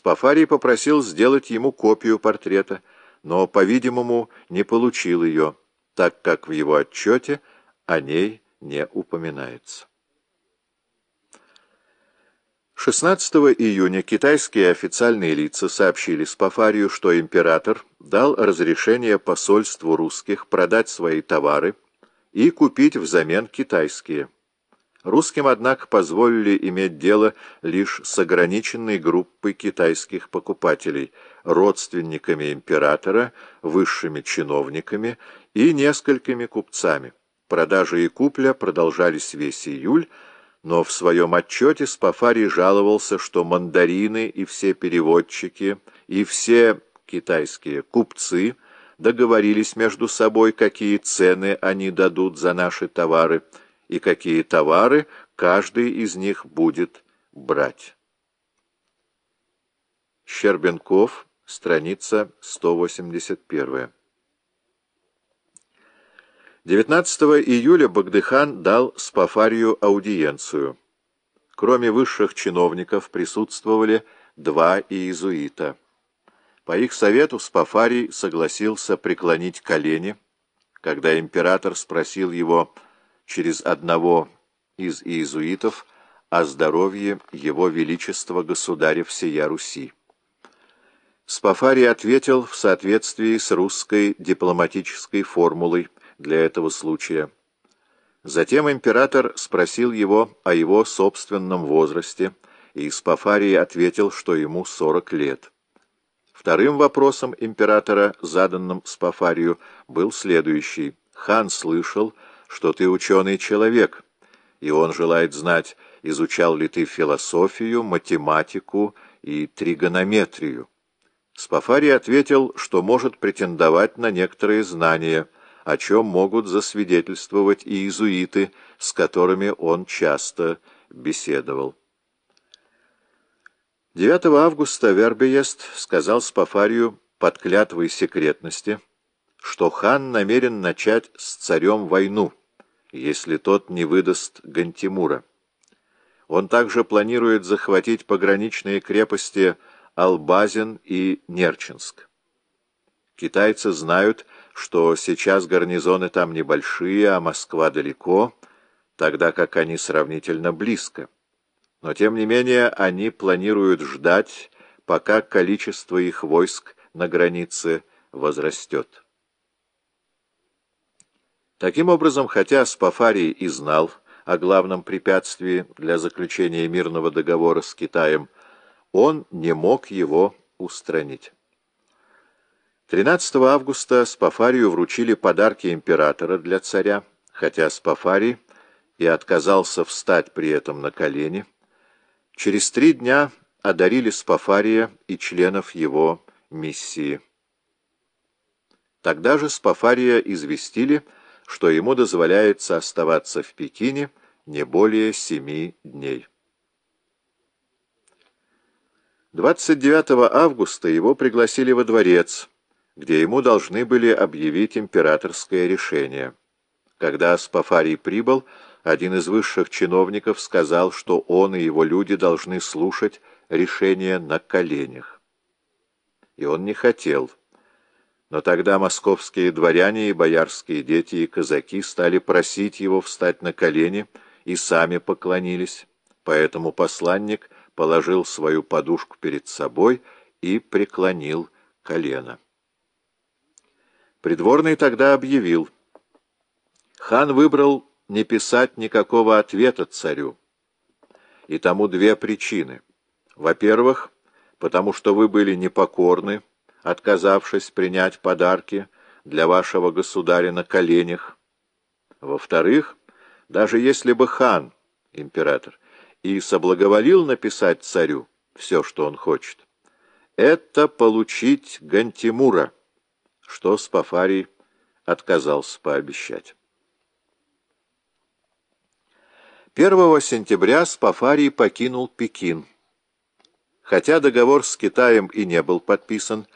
Спафарий попросил сделать ему копию портрета, но, по-видимому, не получил ее, так как в его отчете о ней не упоминается. 16 июня китайские официальные лица сообщили Спафарию, что император дал разрешение посольству русских продать свои товары и купить взамен китайские. Русским, однако, позволили иметь дело лишь с ограниченной группой китайских покупателей, родственниками императора, высшими чиновниками и несколькими купцами. Продажи и купля продолжались весь июль, но в своем отчете Спафарий жаловался, что мандарины и все переводчики, и все китайские купцы договорились между собой, какие цены они дадут за наши товары, и какие товары каждый из них будет брать. Щербенков, страница 181. 19 июля Багдыхан дал Спафарию аудиенцию. Кроме высших чиновников присутствовали два иезуита. По их совету Спафарий согласился преклонить колени, когда император спросил его через одного из иезуитов о здоровье его величества государя всея Руси. Спафарий ответил в соответствии с русской дипломатической формулой для этого случая. Затем император спросил его о его собственном возрасте, и Спафарий ответил, что ему 40 лет. Вторым вопросом императора, заданным Спафарию, был следующий. «Хан слышал, что ты ученый человек, и он желает знать, изучал ли ты философию, математику и тригонометрию». Спафарий ответил, что может претендовать на некоторые знания – о чем могут засвидетельствовать и иезуиты, с которыми он часто беседовал. 9 августа Вербиест сказал Спафарию под клятвой секретности, что хан намерен начать с царем войну, если тот не выдаст Гантимура. Он также планирует захватить пограничные крепости Албазин и Нерчинск. Китайцы знают, что сейчас гарнизоны там небольшие, а Москва далеко, тогда как они сравнительно близко. Но, тем не менее, они планируют ждать, пока количество их войск на границе возрастет. Таким образом, хотя Спафарий и знал о главном препятствии для заключения мирного договора с Китаем, он не мог его устранить. 13 августа Спафарию вручили подарки императора для царя, хотя Спафарий и отказался встать при этом на колени. Через три дня одарили Спафария и членов его миссии. Тогда же Спафария известили, что ему дозволяется оставаться в Пекине не более семи дней. 29 августа его пригласили во дворец, где ему должны были объявить императорское решение. Когда Спафарий прибыл, один из высших чиновников сказал, что он и его люди должны слушать решение на коленях. И он не хотел. Но тогда московские дворяне и боярские дети и казаки стали просить его встать на колени и сами поклонились. Поэтому посланник положил свою подушку перед собой и преклонил колено. Придворный тогда объявил. Хан выбрал не писать никакого ответа царю. И тому две причины. Во-первых, потому что вы были непокорны, отказавшись принять подарки для вашего государя на коленях. Во-вторых, даже если бы хан, император, и соблаговолил написать царю все, что он хочет, это получить Гантимура что Спафарий отказался пообещать. 1 сентября Спафарий покинул Пекин. Хотя договор с Китаем и не был подписан,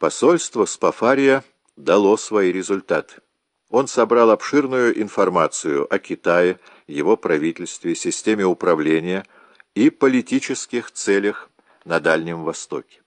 посольство Спафария дало свои результаты. Он собрал обширную информацию о Китае, его правительстве, системе управления и политических целях на Дальнем Востоке.